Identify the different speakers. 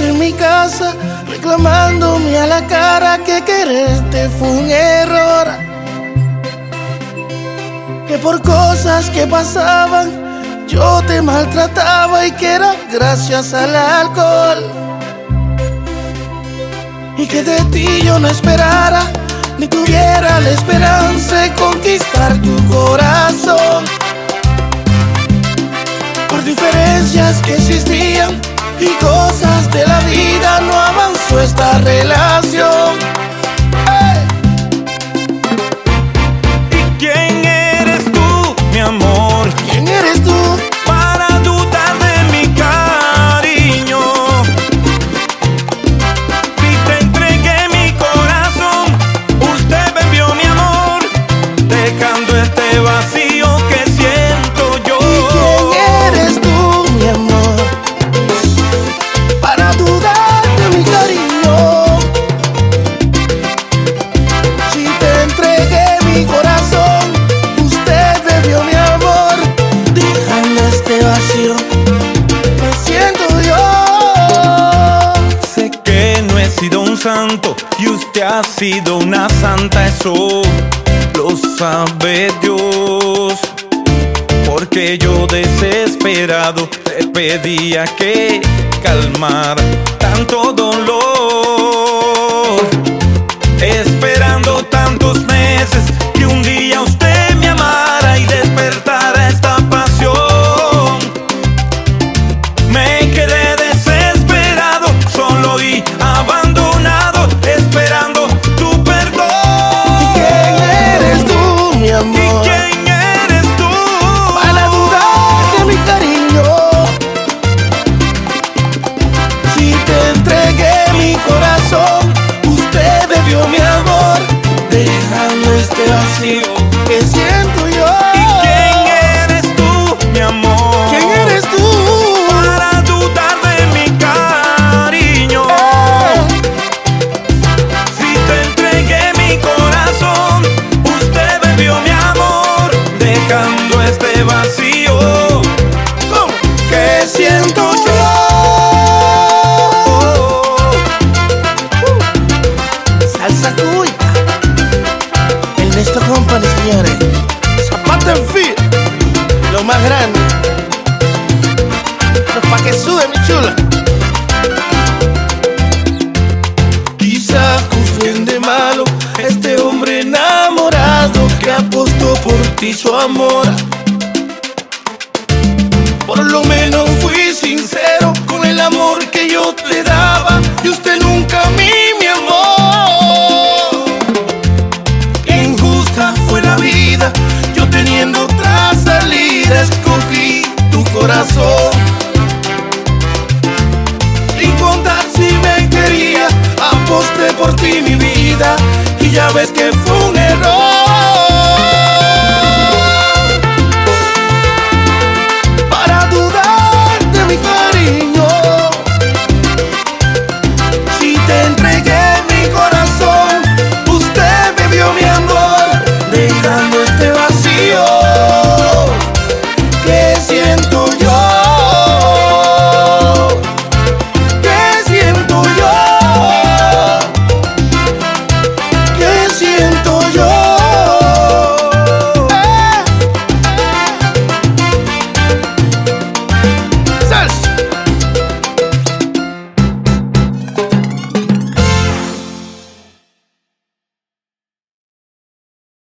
Speaker 1: en mi casa reclamándome a la cara que quererte fue un error. Que por cosas que pasaban yo te maltrataba y que era gracias al alcohol. Y que de ti yo no esperara ni tuviera la esperanza de conquistar tu corazón. Por diferencias que existían y cosas avanzó esta
Speaker 2: y usted ha sido una santa, eso lo sabe Dios. Porque yo desesperado te pedía que calmar tanto dolor. Esperando tantos
Speaker 1: más grande. Pero pa' que sube, mi chula. Quizá juzguen de malo este hombre enamorado que apostó por ti su amor. Por lo menos fui sincero con el amor que yo te daba y usted nunca a mí me amó. Yo teniendo otra salida escogí tu corazón. Sin contar si me quería, aposté por ti mi vida y ya ves que fue un error.